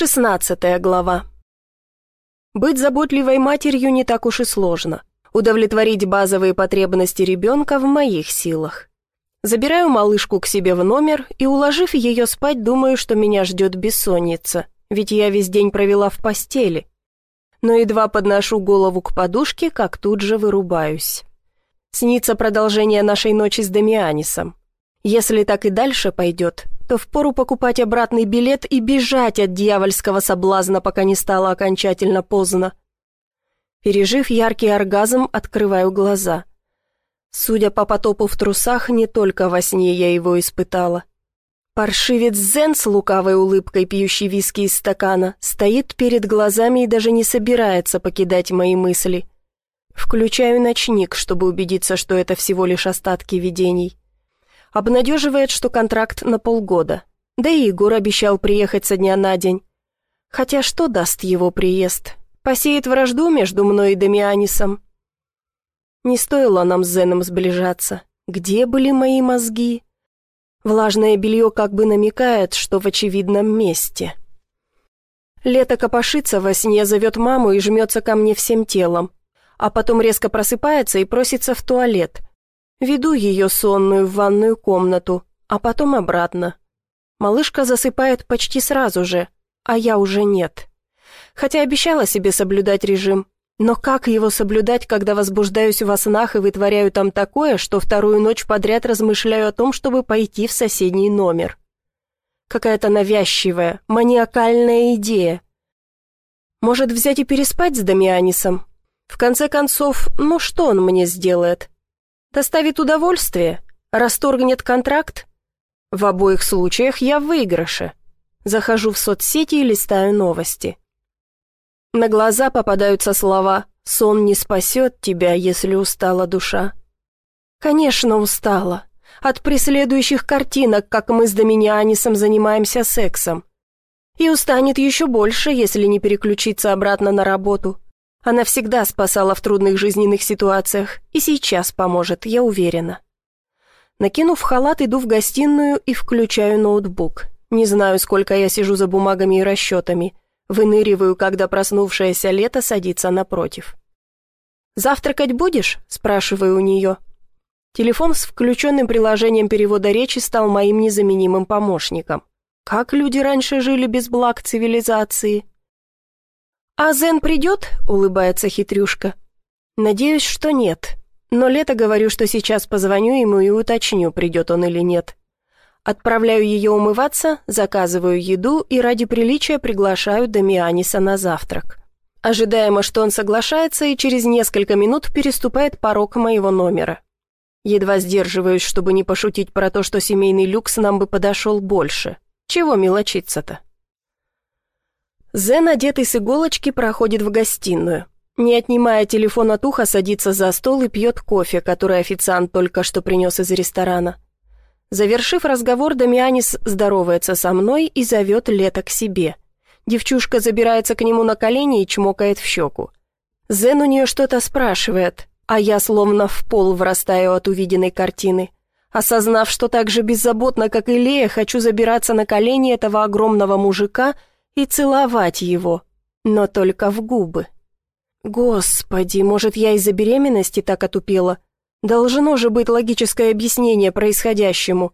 Шестнадцатая глава. Быть заботливой матерью не так уж и сложно. Удовлетворить базовые потребности ребенка в моих силах. Забираю малышку к себе в номер и, уложив ее спать, думаю, что меня ждет бессонница, ведь я весь день провела в постели. Но едва подношу голову к подушке, как тут же вырубаюсь. Снится продолжение нашей ночи с Дамианисом. Если так и дальше пойдет, впору покупать обратный билет и бежать от дьявольского соблазна, пока не стало окончательно поздно. Пережив яркий оргазм, открываю глаза. Судя по потопу в трусах, не только во сне я его испытала. Паршивец Зен с лукавой улыбкой, пьющий виски из стакана, стоит перед глазами и даже не собирается покидать мои мысли. Включаю ночник, чтобы убедиться, что это всего лишь остатки видений. Обнадеживает, что контракт на полгода. Да и Егор обещал приехать со дня на день. Хотя что даст его приезд? Посеет вражду между мной и Дамианисом? Не стоило нам с Зеном сближаться. Где были мои мозги? Влажное белье как бы намекает, что в очевидном месте. Лето копошится во сне, зовет маму и жмется ко мне всем телом. А потом резко просыпается и просится в туалет. Веду ее сонную в ванную комнату, а потом обратно. Малышка засыпает почти сразу же, а я уже нет. Хотя обещала себе соблюдать режим, но как его соблюдать, когда возбуждаюсь во снах и вытворяю там такое, что вторую ночь подряд размышляю о том, чтобы пойти в соседний номер? Какая-то навязчивая, маниакальная идея. Может, взять и переспать с Дамианисом? В конце концов, ну что он мне сделает? Доставит удовольствие? Расторгнет контракт? В обоих случаях я в выигрыше. Захожу в соцсети и листаю новости. На глаза попадаются слова «Сон не спасет тебя, если устала душа». Конечно, устала. От преследующих картинок, как мы с Доминианисом занимаемся сексом. И устанет еще больше, если не переключиться обратно на работу. Она всегда спасала в трудных жизненных ситуациях и сейчас поможет, я уверена. Накинув халат, иду в гостиную и включаю ноутбук. Не знаю, сколько я сижу за бумагами и расчетами. Выныриваю, когда проснувшееся лето садится напротив. «Завтракать будешь?» – спрашиваю у нее. Телефон с включенным приложением перевода речи стал моим незаменимым помощником. Как люди раньше жили без благ цивилизации? «А Зен придет?» — улыбается хитрюшка. «Надеюсь, что нет. Но лето говорю, что сейчас позвоню ему и уточню, придет он или нет. Отправляю ее умываться, заказываю еду и ради приличия приглашаю Дамианиса на завтрак. Ожидаемо, что он соглашается и через несколько минут переступает порог моего номера. Едва сдерживаюсь, чтобы не пошутить про то, что семейный люкс нам бы подошел больше. Чего мелочиться-то? Зен, одетый с иголочки, проходит в гостиную. Не отнимая телефон от уха, садится за стол и пьет кофе, который официант только что принес из ресторана. Завершив разговор, Дамианис здоровается со мной и зовет Лето к себе. Девчушка забирается к нему на колени и чмокает в щеку. Зен у нее что-то спрашивает, а я словно в пол врастаю от увиденной картины. Осознав, что так же беззаботно, как и Лея, хочу забираться на колени этого огромного мужика – и целовать его, но только в губы. Господи, может, я из-за беременности так отупела? Должно же быть логическое объяснение происходящему.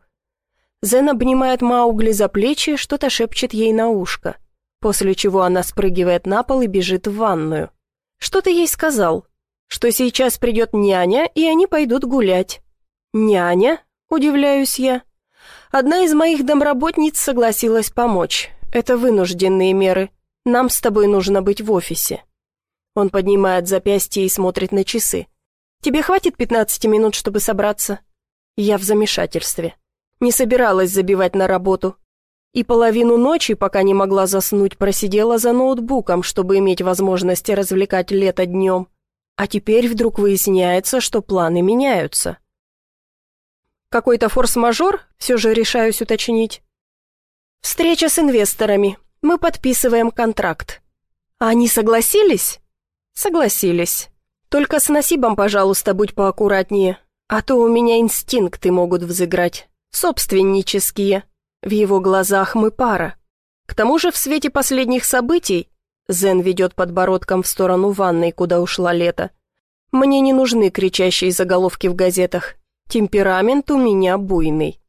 Зен обнимает Маугли за плечи, что-то шепчет ей на ушко, после чего она спрыгивает на пол и бежит в ванную. Что ты ей сказал? Что сейчас придет няня, и они пойдут гулять. Няня? Удивляюсь я. Одна из моих домработниц согласилась помочь. Это вынужденные меры. Нам с тобой нужно быть в офисе». Он поднимает запястье и смотрит на часы. «Тебе хватит 15 минут, чтобы собраться?» Я в замешательстве. Не собиралась забивать на работу. И половину ночи, пока не могла заснуть, просидела за ноутбуком, чтобы иметь возможность развлекать лето днем. А теперь вдруг выясняется, что планы меняются. Какой-то форс-мажор, все же решаюсь уточнить. «Встреча с инвесторами. Мы подписываем контракт». «Они согласились?» «Согласились. Только с Насибом, пожалуйста, будь поаккуратнее, а то у меня инстинкты могут взыграть. Собственнические. В его глазах мы пара. К тому же в свете последних событий Зен ведет подбородком в сторону ванной, куда ушла лето. Мне не нужны кричащие заголовки в газетах. Темперамент у меня буйный.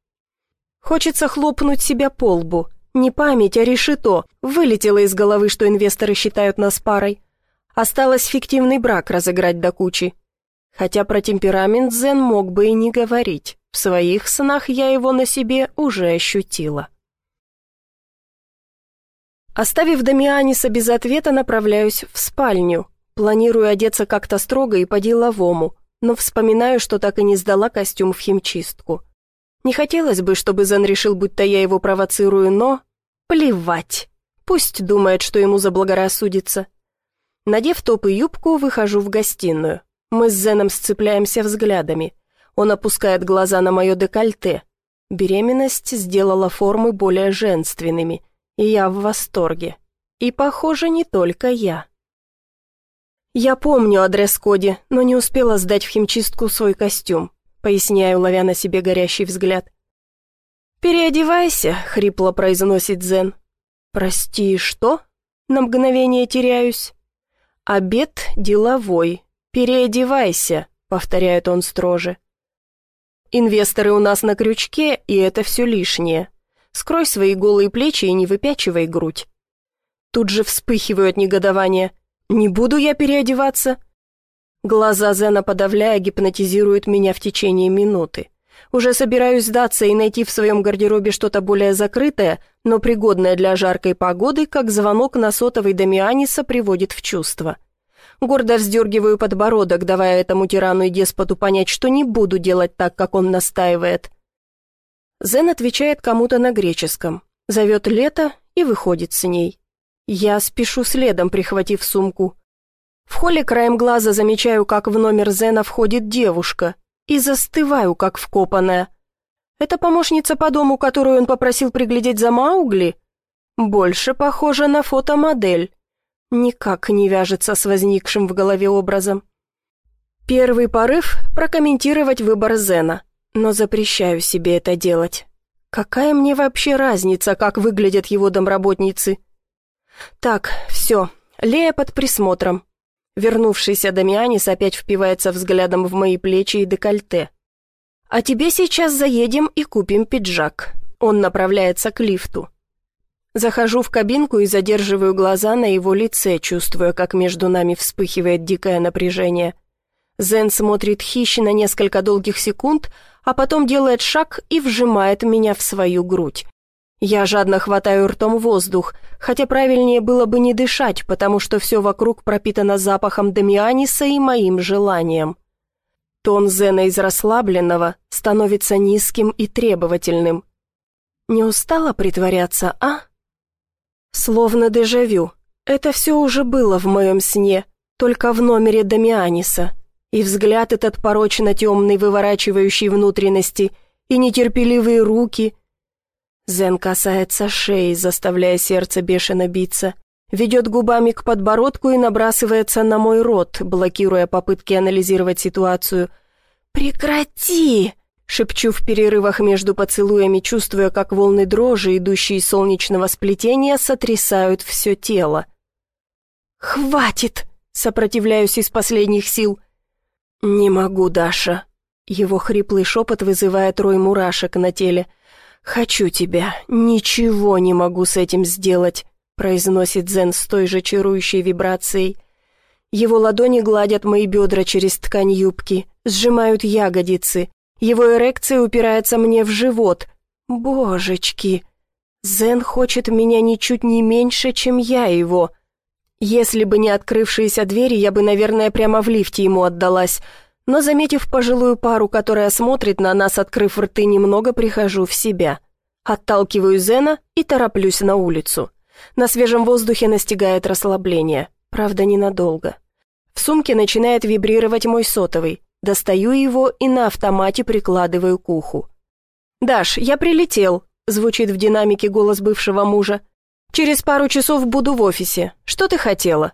Хочется хлопнуть себя по лбу. Не память, а решето. Вылетело из головы, что инвесторы считают нас парой. Осталось фиктивный брак разыграть до кучи. Хотя про темперамент Зен мог бы и не говорить. В своих снах я его на себе уже ощутила. Оставив Дамианиса без ответа, направляюсь в спальню. Планирую одеться как-то строго и по-деловому, но вспоминаю, что так и не сдала костюм в химчистку. Не хотелось бы, чтобы Зен решил, будто я его провоцирую, но... Плевать. Пусть думает, что ему заблагорассудится. Надев топ и юбку, выхожу в гостиную. Мы с Зеном сцепляемся взглядами. Он опускает глаза на мое декольте. Беременность сделала формы более женственными, и я в восторге. И, похоже, не только я. Я помню о дресс-коде, но не успела сдать в химчистку свой костюм поясняю, ловя на себе горящий взгляд. «Переодевайся», — хрипло произносит Зен. «Прости, что?» На мгновение теряюсь. «Обед деловой. Переодевайся», — повторяет он строже. «Инвесторы у нас на крючке, и это все лишнее. Скрой свои голые плечи и не выпячивай грудь». Тут же вспыхиваю от негодования. «Не буду я переодеваться. Глаза Зена, подавляя, гипнотизируют меня в течение минуты. Уже собираюсь сдаться и найти в своем гардеробе что-то более закрытое, но пригодное для жаркой погоды, как звонок на сотовой Дамианиса приводит в чувство. Гордо вздергиваю подбородок, давая этому тирану и деспоту понять, что не буду делать так, как он настаивает. Зен отвечает кому-то на греческом, зовет Лето и выходит с ней. Я спешу следом, прихватив сумку. В холле краем глаза замечаю, как в номер Зена входит девушка, и застываю, как вкопанная. Это помощница по дому, которую он попросил приглядеть за Маугли? Больше похоже на фотомодель. Никак не вяжется с возникшим в голове образом. Первый порыв – прокомментировать выбор Зена, но запрещаю себе это делать. Какая мне вообще разница, как выглядят его домработницы? Так, все, Лея под присмотром. Вернувшийся Дамианис опять впивается взглядом в мои плечи и декольте. «А тебе сейчас заедем и купим пиджак». Он направляется к лифту. Захожу в кабинку и задерживаю глаза на его лице, чувствуя, как между нами вспыхивает дикое напряжение. Зен смотрит хищно несколько долгих секунд, а потом делает шаг и вжимает меня в свою грудь. Я жадно хватаю ртом воздух, хотя правильнее было бы не дышать, потому что все вокруг пропитано запахом Дамианиса и моим желанием. Тон Зена из расслабленного становится низким и требовательным. Не устала притворяться, а? Словно дежавю. Это все уже было в моем сне, только в номере Дамианиса. И взгляд этот порочно-темный, выворачивающий внутренности, и нетерпеливые руки — Зен касается шеи, заставляя сердце бешено биться. Ведет губами к подбородку и набрасывается на мой рот, блокируя попытки анализировать ситуацию. «Прекрати!» — шепчу в перерывах между поцелуями, чувствуя, как волны дрожи, идущие из солнечного сплетения, сотрясают все тело. «Хватит!» — сопротивляюсь из последних сил. «Не могу, Даша». Его хриплый шепот вызывает рой мурашек на теле. «Хочу тебя, ничего не могу с этим сделать», произносит Зен с той же чарующей вибрацией. Его ладони гладят мои бедра через ткань юбки, сжимают ягодицы. Его эрекция упирается мне в живот. Божечки! Зен хочет меня ничуть не меньше, чем я его. Если бы не открывшиеся двери, я бы, наверное, прямо в лифте ему отдалась, но, заметив пожилую пару, которая смотрит на нас, открыв рты, немного прихожу в себя. Отталкиваю Зена и тороплюсь на улицу. На свежем воздухе настигает расслабление, правда, ненадолго. В сумке начинает вибрировать мой сотовый. Достаю его и на автомате прикладываю к уху. «Даш, я прилетел», — звучит в динамике голос бывшего мужа. «Через пару часов буду в офисе. Что ты хотела?»